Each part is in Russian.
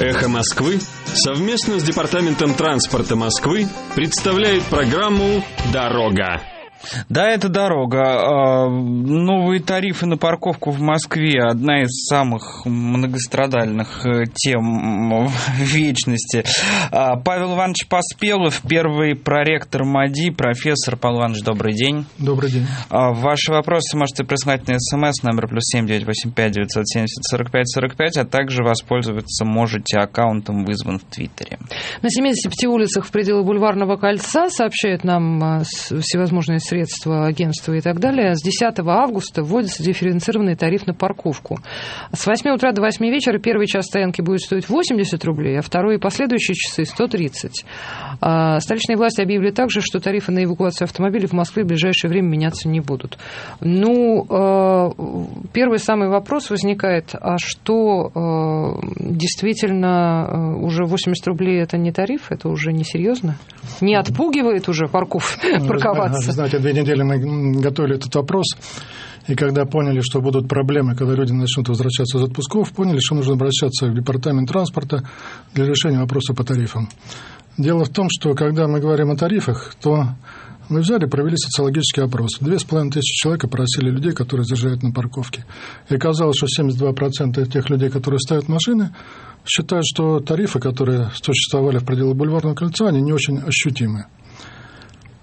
«Эхо Москвы» совместно с Департаментом транспорта Москвы представляет программу «Дорога». Да, это дорога. А, новые тарифы на парковку в Москве – одна из самых многострадальных э, тем вечности. А, Павел Иванович Поспелов, первый проректор МАДИ, профессор. Павел Иванович, добрый день. Добрый день. А, ваши вопросы можете присылать на смс номер плюс семь девять восемь пять девятьсот семьдесят сорок пять сорок пять, а также воспользоваться можете аккаунтом вызван в Твиттере. На 75 улицах в пределах Бульварного кольца, сообщают нам всевозможные средства, агентства и так далее, с 10 августа вводится дифференцированный тариф на парковку. С 8 утра до 8 вечера первый час стоянки будет стоить 80 рублей, а второй и последующие часы 130. А столичные власти объявили также, что тарифы на эвакуацию автомобилей в Москве в ближайшее время меняться не будут. Ну, а, первый самый вопрос возникает, а что а, действительно а, уже 80 рублей это не тариф, это уже не серьезно? Не отпугивает уже парков парковаться? Знаете, две недели мы готовили этот вопрос, и когда поняли, что будут проблемы, когда люди начнут возвращаться из отпусков, поняли, что нужно обращаться в департамент транспорта для решения вопроса по тарифам. Дело в том, что когда мы говорим о тарифах, то мы взяли, провели социологический опрос. Две с половиной тысячи человек опросили людей, которые заезжают на парковке. И оказалось, что 72% тех людей, которые ставят машины, считают, что тарифы, которые существовали в пределах бульварного кольца, они не очень ощутимы.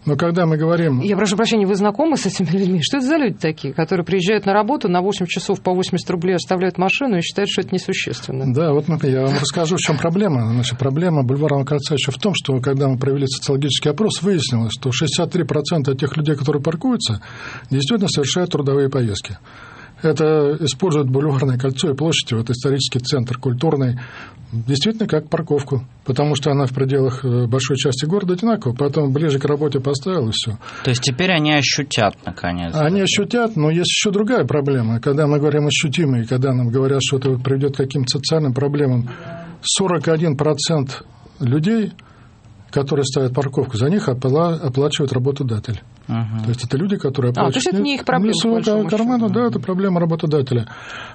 Но когда мы говорим... Я прошу прощения, вы знакомы с этими людьми? Что это за люди такие, которые приезжают на работу на 8 часов по 80 рублей, оставляют машину и считают, что это несущественно? Да, вот я вам расскажу, в чем проблема. Значит, проблема Бульварного кольца еще в том, что когда мы провели социологический опрос, выяснилось, что 63% тех людей, которые паркуются, действительно совершают трудовые поездки это используют бульварное кольцо и площадь, вот исторический центр культурный, действительно как парковку, потому что она в пределах э, большой части города одинакова, поэтому ближе к работе поставил и все. То есть теперь они ощутят, наконец? Они ощутят, но есть еще другая проблема. Когда мы говорим ощутимые, когда нам говорят, что это приведет к каким-то социальным проблемам, 41% людей – которые ставят парковку, за них оплачивает работодатель. Uh-huh. То есть это люди, которые оплачивают... А, то есть это не их проблема, своего кармана, да, это проблема работодателя.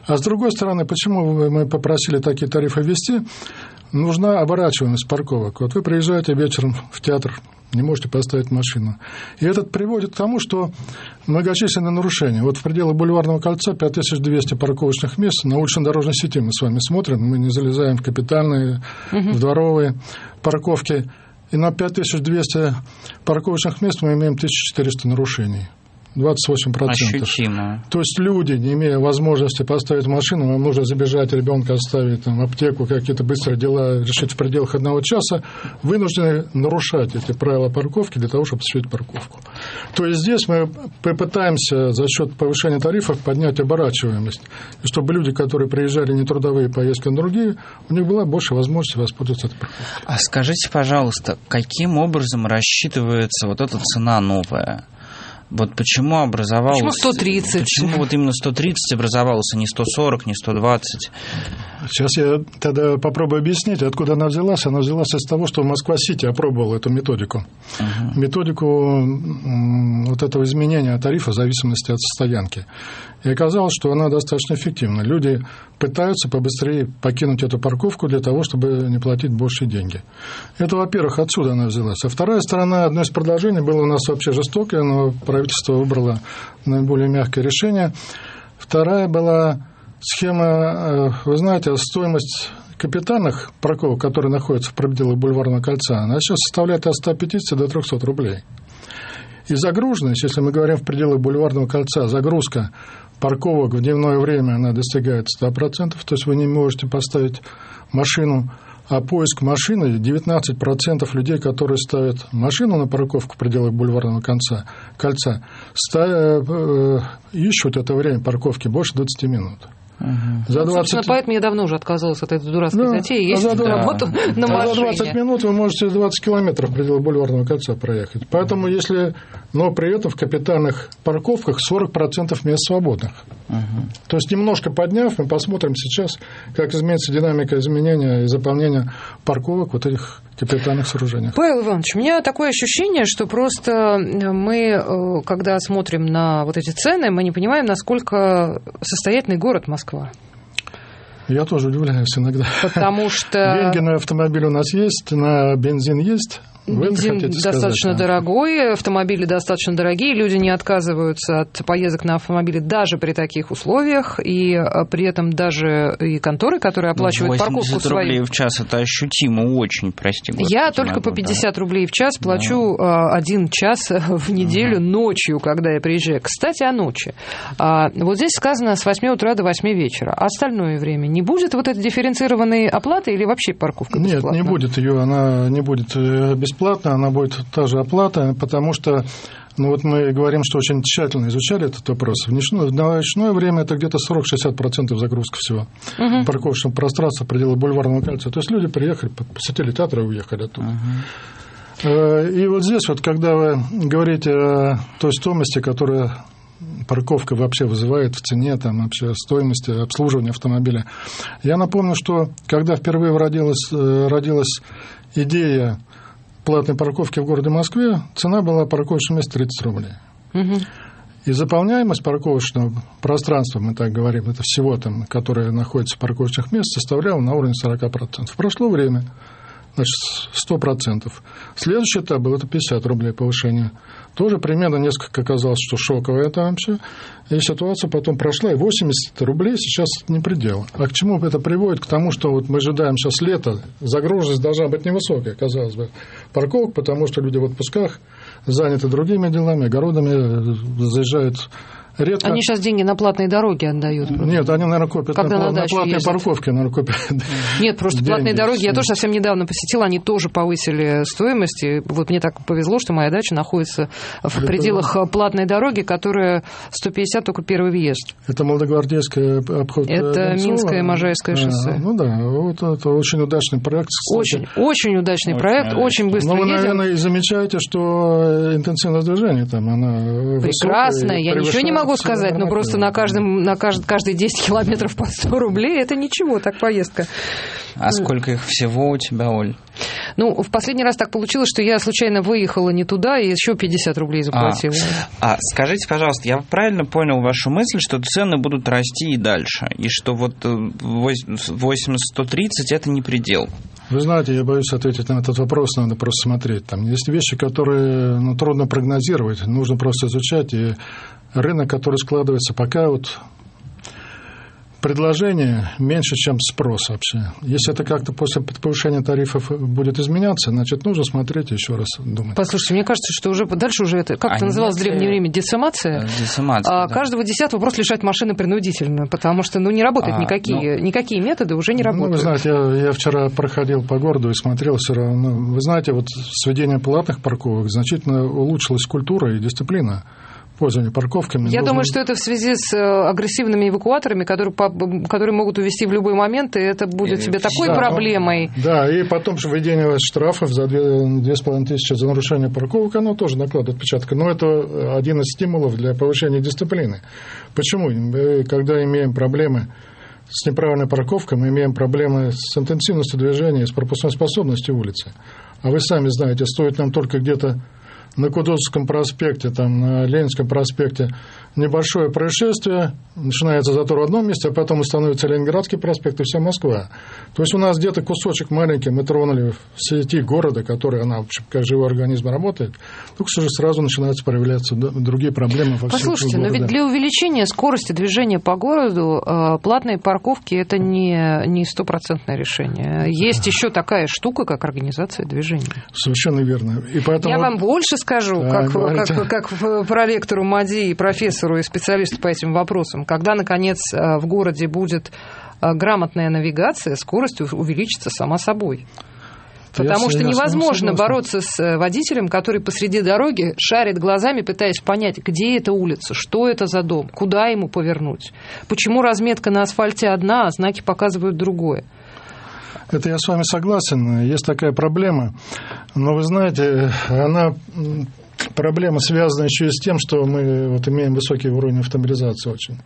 А с другой стороны, почему мы попросили такие тарифы ввести? Нужна оборачиваемость парковок. Вот вы приезжаете вечером в театр, не можете поставить машину. И это приводит к тому, что многочисленные нарушения. Вот в пределах Бульварного кольца 5200 парковочных мест на улично-дорожной сети мы с вами смотрим, мы не залезаем в капитальные, uh-huh. в дворовые парковки и на 5200 парковочных мест мы имеем 1400 нарушений. 28%. Ощутимо. То есть люди, не имея возможности поставить машину, вам нужно забежать, ребенка оставить, там, аптеку, какие-то быстрые дела решить в пределах одного часа, вынуждены нарушать эти правила парковки для того, чтобы осуществить парковку. То есть здесь мы попытаемся за счет повышения тарифов поднять оборачиваемость, и чтобы люди, которые приезжали не трудовые поездки, а другие, у них была больше возможности воспользоваться этой парковкой. А скажите, пожалуйста, каким образом рассчитывается вот эта цена новая? Вот почему образовалось... Почему 130? Почему вот именно 130 образовалось, а не 140, не 120? Сейчас я тогда попробую объяснить, откуда она взялась. Она взялась из того, что Москва-Сити опробовала эту методику. Uh-huh. Методику вот этого изменения тарифа в зависимости от стоянки. И оказалось, что она достаточно эффективна. Люди пытаются побыстрее покинуть эту парковку для того, чтобы не платить больше деньги. Это, во-первых, отсюда она взялась. А вторая сторона, одно из предложений было у нас вообще жестокое, но правительство выбрало наиболее мягкое решение. Вторая была схема, э, вы знаете, стоимость капитальных парковок, которые находятся в пределах бульварного кольца, она сейчас составляет от 150 до 300 рублей. И загруженность, если мы говорим в пределах бульварного кольца, загрузка парковок в дневное время она достигает 100%, то есть вы не можете поставить машину, а поиск машины 19% людей, которые ставят машину на парковку в пределах бульварного конца, кольца, ставят, э, ищут это время парковки больше 20 минут. Угу. За 20... Собственно, поэтому я давно уже отказалась от этой дурацкой да, затеи. Есть за, работу да. на машине. За 20 минут вы можете 20 километров в пределах бульварного кольца проехать. Поэтому если... Но при этом в капитальных парковках 40% мест свободных. Угу. То есть немножко подняв, мы посмотрим сейчас, как изменится динамика изменения и заполнения парковок вот этих капитальных сооружениях. Павел Иванович, у меня такое ощущение, что просто мы, э, когда смотрим на вот эти цены, мы не понимаем, насколько состоятельный город Москва. Я тоже удивляюсь иногда. Потому что... Деньги на автомобиль у нас есть, на бензин есть, Бензин достаточно сказать, дорогой, автомобили достаточно дорогие, люди не отказываются от поездок на автомобиле даже при таких условиях, и а, при этом даже и конторы, которые оплачивают парковку свою... рублей в час, это ощутимо очень, прости господи. Я только могу, по 50 да. рублей в час плачу да. один час в неделю угу. ночью, когда я приезжаю. Кстати, о ночи. А, вот здесь сказано с 8 утра до 8 вечера. А остальное время не будет вот этой дифференцированной оплаты или вообще парковка бесплатная? Нет, не будет ее, она не будет э, бесплатной бесплатно, она будет та же оплата, потому что ну вот мы говорим, что очень тщательно изучали этот вопрос. В ночное, в ночное время это где-то 40-60% загрузка всего угу. парковочного пространства пределы бульварного кольца. То есть люди приехали, посетили театр и уехали оттуда. Угу. И вот здесь вот, когда вы говорите о той стоимости, которая парковка вообще вызывает в цене, там, вообще стоимости обслуживания автомобиля. Я напомню, что когда впервые родилась, э, родилась идея платной парковки в городе Москве цена была парковочного места 30 рублей. Угу. И заполняемость парковочного пространства, мы так говорим, это всего там, которое находится в парковочных мест, составляла на уровне 40%. Прошло время, значит, 100%. Следующий этап был это 50 рублей повышение тоже примерно несколько оказалось, что шоковое там все. И ситуация потом прошла, и 80 рублей сейчас не предел. А к чему это приводит? К тому, что вот мы ожидаем сейчас лето, загруженность должна быть невысокая, казалось бы, парковок, потому что люди в отпусках заняты другими делами, огородами, заезжают редко... Они сейчас деньги на платные дороги отдают. Нет, они, наверное, копят Когда на, на, платные ездят. парковки, наверное, копят. Нет, просто деньги. платные дороги, я тоже совсем недавно посетила, они тоже повысили стоимость. И вот мне так повезло, что моя дача находится в Это... пределах платной дороги, которая 150 только первый въезд. Это Молодогвардейская обход э, Это Донцова. Минское Можайское шоссе. А, ну да, вот это очень удачный проект. Кстати. Очень, очень удачный очень проект, очень быстро Но вы, едем. наверное, и замечаете, что интенсивность движения там, она Прекрасная, я ничего не могу могу сказать, но просто на, каждом, на каждый, каждые 10 километров по 100 рублей это ничего, так поездка. А сколько их всего у тебя, Оль? Ну, в последний раз так получилось, что я случайно выехала не туда и еще 50 рублей заплатила. А, а скажите, пожалуйста, я правильно понял вашу мысль, что цены будут расти и дальше, и что вот 8-130 э, это не предел? Вы знаете, я боюсь ответить на этот вопрос, надо просто смотреть. Там есть вещи, которые ну, трудно прогнозировать, нужно просто изучать и рынок, который складывается пока вот предложение меньше, чем спрос вообще. Если это как-то после повышения тарифов будет изменяться, значит, нужно смотреть еще раз думать. Послушайте, мне кажется, что уже дальше уже это, как а это называлось в древнее время, децимация. Децимация, а, да. Каждого десятого просто лишать машины принудительно, потому что, ну, не работают а, никакие, ну, никакие методы уже не работают. Ну, вы знаете, я, я вчера проходил по городу и смотрел все равно. Вы знаете, вот с введением платных парковок значительно улучшилась культура и дисциплина пользования парковками. Я должен... думаю, что это в связи с э, агрессивными эвакуаторами, которые, которые могут увезти в любой момент, и это будет себе такой да, проблемой. Да, и потом же введение штрафов за 2,5 тысячи за нарушение парковок, оно тоже накладывает отпечаток. Но это один из стимулов для повышения дисциплины. Почему? Мы, когда имеем проблемы с неправильной парковкой, мы имеем проблемы с интенсивностью движения, с пропускной способностью улицы. А вы сами знаете, стоит нам только где-то на Кутузовском проспекте, там, на Ленинском проспекте небольшое происшествие, начинается затор в одном месте, а потом становится Ленинградский проспект и вся Москва. То есть у нас где-то кусочек маленький мы тронули в сети города, который она, как живой организм работает, только уже сразу начинаются проявляться другие проблемы во Послушайте, но ведь для увеличения скорости движения по городу э, платные парковки это не, не стопроцентное решение. Есть еще такая штука, как организация движения. Совершенно верно. И поэтому... Я вам больше скажу, да, как, как, как проректору МАДИ и профессору и специалисту по этим вопросам. Когда, наконец, э, в городе будет э, грамотная навигация, скорость увеличится сама собой. Потому я, что невозможно бороться с э, водителем, который посреди дороги шарит глазами, пытаясь понять, где эта улица, что это за дом, куда ему повернуть, почему разметка на асфальте одна, а знаки показывают другое. Это я с вами согласен, есть такая проблема. Но вы знаете, она проблема связана еще и с тем, что мы вот имеем высокий уровень автомобилизации очень.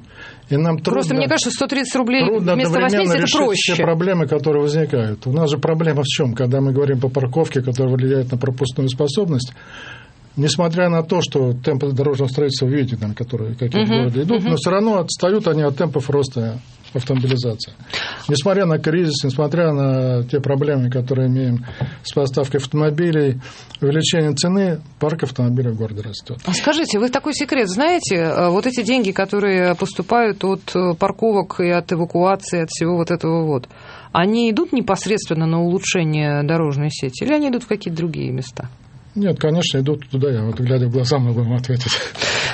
И нам трудно, Просто мне кажется, 130 рублей трудно вместо 80 это проще. все проблемы, которые возникают. У нас же проблема в чем? Когда мы говорим по парковке, которая влияет на пропускную способность, несмотря на то, что темпы дорожного строительства, видите, там, которые какие-то uh-huh, города идут, uh-huh. но все равно отстают они от темпов роста автомобилизации. Несмотря на кризис, несмотря на те проблемы, которые имеем с поставкой автомобилей, увеличение цены, парк автомобилей в городе растет. А скажите, вы такой секрет знаете? Э, вот эти деньги, которые поступают от э, парковок и от эвакуации, от всего вот этого вот, они идут непосредственно на улучшение дорожной сети или они идут в какие-то другие места? Нет, конечно, идут туда, я вот глядя в глаза могу вам ответить.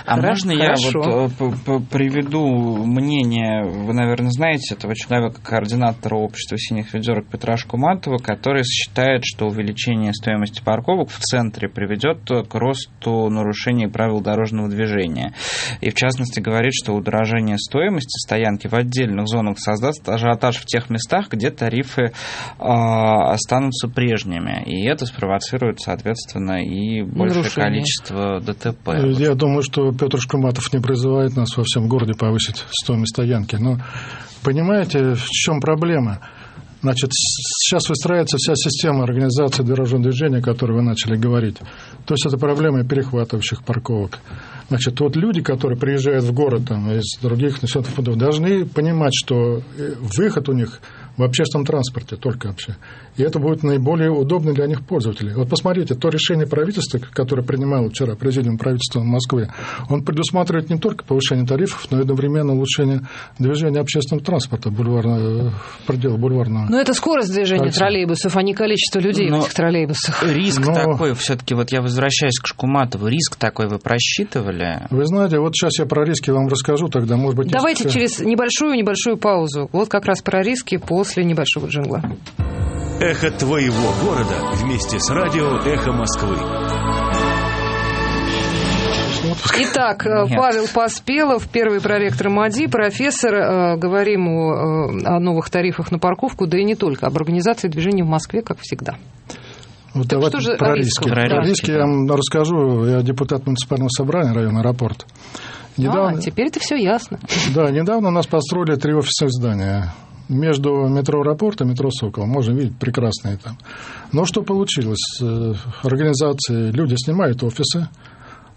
А Хорошо, можно я вот э, приведу мнение, вы, наверное, знаете этого человека, координатора общества синих ведерок Петра Шкуматова, который считает, что увеличение стоимости парковок в центре приведет к росту нарушений правил дорожного движения. И, в частности, говорит, что удорожание стоимости стоянки в отдельных зонах создаст ажиотаж в тех местах, где тарифы э, останутся прежними. И это спровоцирует, соответственно, и большее Нарушение. количество ДТП. Я думаю, что Петр Шкуматов не призывает нас во всем городе повысить стоимость стоянки. Но понимаете, в чем проблема? Значит, сейчас выстраивается вся система организации дорожного движения, о которой вы начали говорить. То есть это проблема перехватывающих парковок. Значит, вот люди, которые приезжают в город там, из других населенных пунктов, должны понимать, что э, выход у них в общественном транспорте только вообще. И это будет наиболее удобно для них пользователей. Вот посмотрите, то решение правительства, которое принимало вчера президиум правительства в Москве, он предусматривает не только повышение тарифов, но и одновременно улучшение движения общественного транспорта бульварного, в пределах бульварного. Но это скорость движения Кольцо. троллейбусов, а не количество людей Но- в этих троллейбусах. Риск Но- такой, все-таки, вот я возвращаюсь к Шкуматову, риск такой вы просчитывали? Вы знаете, вот сейчас я про риски вам расскажу, тогда, может быть... Давайте несколько- через небольшую-небольшую паузу. Вот как раз про риски после небольшого джингла. Эхо твоего города вместе с радио Эхо Москвы. Итак, э, Нет. Павел Поспелов, первый проректор МАДИ, профессор. Э, Говорим о, э, о новых тарифах на парковку, да и не только, об организации движения в Москве, как всегда. Вот Так давайте что же про риски. Про Про риски, да. я вам расскажу. Я депутат муниципального собрания района аэропорт. А, теперь это все ясно. Да, недавно у нас построили три офисных здания. Между метро аэропорт и метро Сокол. Можем видеть прекрасные там. Но что получилось? Э, Организации, люди снимают офисы,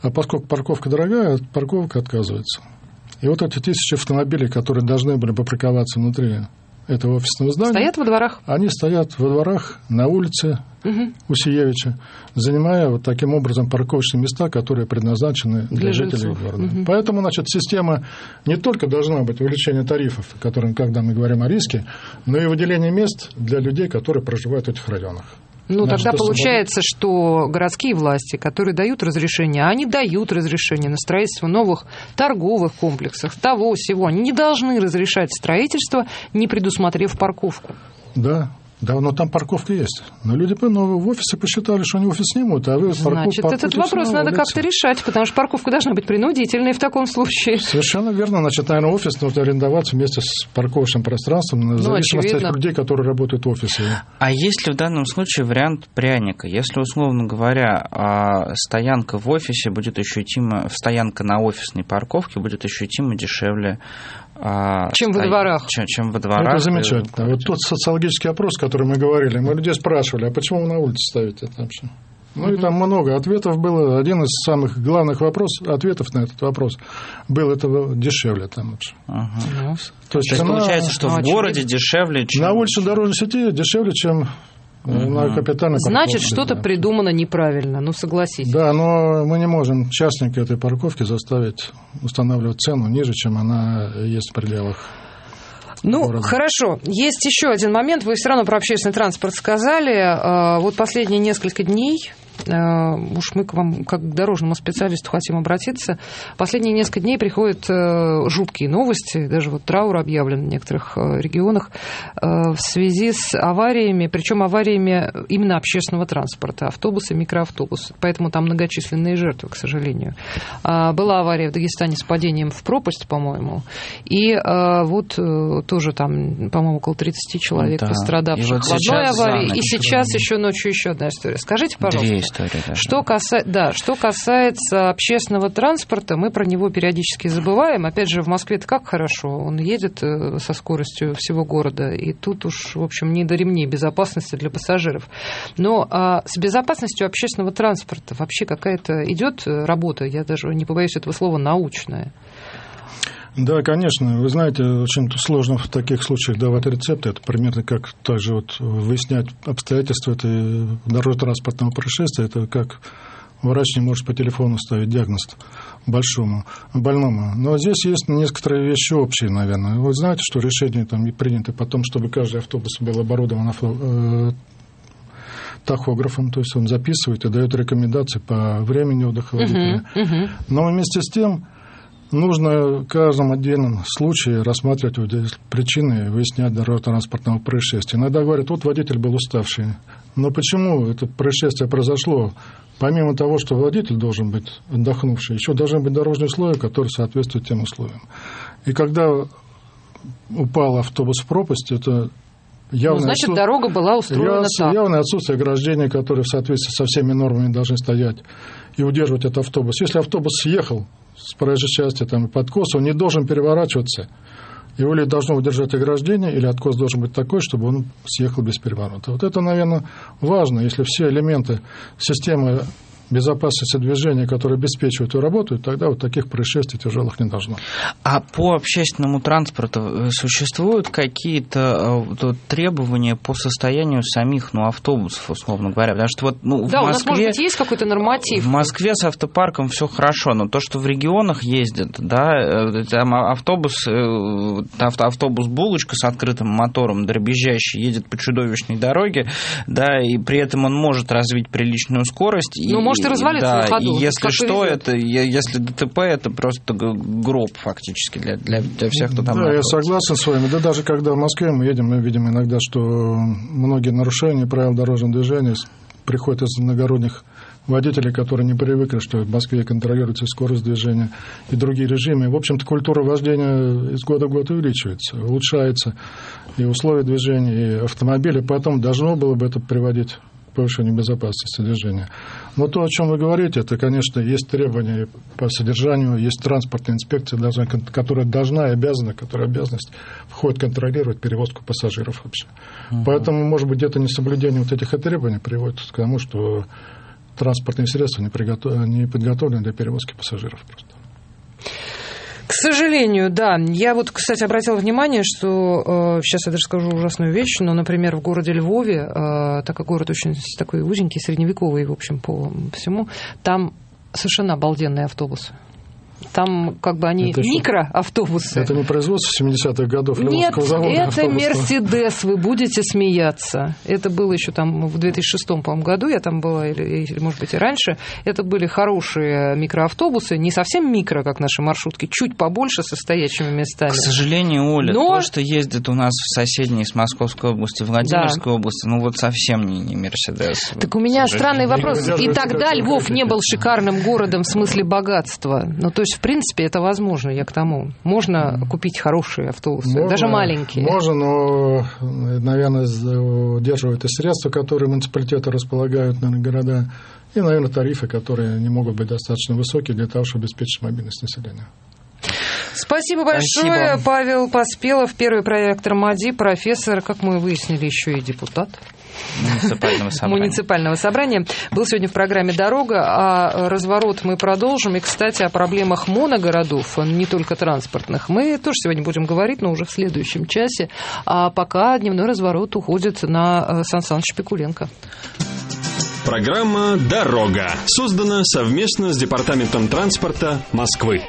а поскольку парковка дорогая, от парковок отказывается. И вот эти тысячи автомобилей, которые должны были попарковаться внутри этого офисного здания, Стоят во дворах. они стоят во дворах, на улице Мгм. Усиевича, занимая вот таким образом парковочные места, которые предназначены для, Для жителей жильцов. города. Мгм. Поэтому, значит, система не только должна быть увеличение тарифов, о котором, когда мы говорим о риске, но и выделение мест для людей, которые проживают в этих районах. Ну, Значит, тогда получается, что городские власти, которые дают разрешение, они дают разрешение на строительство новых торговых комплексов, того всего, они не должны разрешать строительство, не предусмотрев парковку. Да, да, но там парковка есть. Но люди ну, в офисе посчитали, что они офис снимут, а вы парков- Значит, этот вопрос на надо как-то решать, потому что парковка должна быть принудительной в таком случае. Совершенно верно. Значит, наверное, офис нужно арендовать вместе с парковочным пространством, в зависимости очевидно. от людей, которые работают в офисе. А есть ли в данном случае вариант пряника? Если, условно говоря, а, стоянка в офисе будет ощутимо, стоянка на офисной парковке будет ощутимо дешевле, Чем во сто- дворах. Чем, чем во дворах. Это замечательно. Вот тот социологический опрос, который мы говорили, мы людей спрашивали, а почему вы на улице ставите это вообще? Ну и там много ответов было. Один из самых главных вопросов, ответов на этот вопрос был это дешевле там вообще. Ага. Ну, То есть, То есть цена получается, что ну, в городе дешевле, чем... на улице дорожной сети дешевле, чем э, на капитальной Значит, что-то придумано неправильно, ну согласитесь. Да, но мы не можем частника этой парковки заставить устанавливать цену ниже, чем она есть в пределах. Ну, города. хорошо. Есть еще один момент. Вы все равно про общественный транспорт сказали. А, Вот последние несколько дней, уж мы к вам как к дорожному специалисту хотим обратиться, последние несколько дней приходят э, жуткие новости, даже вот траур объявлен в некоторых э, регионах э, в связи с авариями, причем авариями именно общественного транспорта, автобусы, микроавтобусы. Поэтому там многочисленные жертвы, к сожалению. А, Была авария в Дагестане с падением в пропасть, по-моему, и э, вот э, тоже там, по-моему, около 30 человек Да. пострадавших И вот в одной аварии. И сейчас еще ночью еще одна история. Скажите, пожалуйста. Две истории даже. Что, каса... да, что касается общественного транспорта, мы про него периодически забываем. Опять же, в Москве это как хорошо. Он едет э, со скоростью всего города. И тут уж, в общем, не до ремней безопасности для пассажиров. Но а, с безопасностью общественного транспорта вообще какая-то идет работа, я даже не побоюсь этого слова, научная. Да, конечно. Вы знаете, очень сложно в таких случаях давать рецепты. Это примерно как также вот выяснять обстоятельства этой дорожно-транспортного происшествия. Это как врач не может по телефону ставить диагноз большому, больному. Но здесь есть некоторые вещи общие, наверное. Вы знаете, что решение там принято потом, чтобы каждый автобус был оборудован э, тахографом, то есть он записывает и дает рекомендации по времени отдыха водителя. Uh-huh, uh-huh. Но вместе с тем нужно в каждом отдельном случае рассматривать причины и выяснять дорожно-транспортного происшествия. Иногда говорят, вот водитель был уставший. Но почему это происшествие произошло? Помимо того, что водитель должен быть отдохнувший, еще должны быть дорожные условия, которые соответствуют тем условиям. И когда упал автобус в пропасть, это явное, ну, значит, отсут... дорога была устроена Яв... так. Явное отсутствие ограждения, которые в соответствии со всеми нормами должны стоять и удерживать этот автобус. Если автобус съехал с проезжей части там, под кос, он не должен переворачиваться. Его или должно удержать ограждение, или откос должен быть такой, чтобы он съехал без переворота. Вот это, наверное, важно, если все элементы системы безопасности движения, которые обеспечивают и работают, тогда вот таких происшествий тяжелых не должно. А по общественному транспорту э, существуют какие-то э, требования по состоянию самих ну, автобусов, условно говоря? Потому что вот ну, да, в Москве, у нас, может быть, есть какой-то норматив. В Москве с автопарком все хорошо, но то, что в регионах ездят, да, э, там автобус, автобус булочка с открытым мотором, дребезжащий, едет по чудовищной дороге, да, и при этом он может развить приличную скорость. Ну, и, может и развалиться да, на ходу. И если что, это, если ДТП, это просто гроб фактически для, для, для всех, кто там Да, находится. я согласен с вами. Да даже когда в Москве мы едем, мы видим иногда, что многие нарушения правил дорожного движения приходят из иногородних водителей, которые не привыкли, что в Москве контролируется скорость движения и другие режимы. В общем-то, культура вождения из года в год увеличивается, улучшается и условия движения, и автомобили. Поэтому должно было бы это приводить повышению безопасности движения. Но то, о чем вы говорите, это, конечно, есть требования по содержанию, есть транспортная инспекция, которая должна и обязана, которая обязанность входит контролировать перевозку пассажиров вообще. Угу. Поэтому, может быть, где-то несоблюдение вот этих требований приводит к тому, что транспортные средства не, приготов... не подготовлены для перевозки пассажиров просто. К сожалению, да. Я вот, кстати, обратила внимание, что э, сейчас я даже скажу ужасную вещь, но, например, в городе Львове, э, так как город очень такой узенький, средневековый, в общем, по всему, там совершенно обалденные автобусы. Там как бы они это микроавтобусы. Это не производство 70-х годов Нет, завода это Мерседес, вы будете смеяться. Это было еще там в 2006 по году, я там была, или, или, может быть, и раньше. Это были хорошие микроавтобусы, не совсем микро, как наши маршрутки, чуть побольше со стоячими местами. К сожалению, Оля, Но... то, что ездит у нас в соседней с Московской области, Владимирской да. области, ну вот совсем не, не Мерседес. Так у меня странный вопрос. И тогда Львов не был шикарным городом в смысле богатства. Ну, то есть, в принципе, это возможно, я к тому. Можно купить хорошие автобусы, можно, даже маленькие. Можно, но, наверное, удерживают и средства, которые муниципалитеты располагают на города, и, наверное, тарифы, которые не могут быть достаточно высокие для того, чтобы обеспечить мобильность населения. Спасибо большое, Спасибо. Павел Поспелов, первый проектор МАДИ, профессор, как мы выяснили, еще и депутат муниципального собрания. муниципального собрания. Был сегодня в программе «Дорога», а разворот мы продолжим. И, кстати, о проблемах моногородов, не только транспортных, мы тоже сегодня будем говорить, но уже в следующем часе. А пока дневной разворот уходит на э, Сан Саныч Пикуленко. Программа «Дорога» создана совместно с Департаментом транспорта Москвы.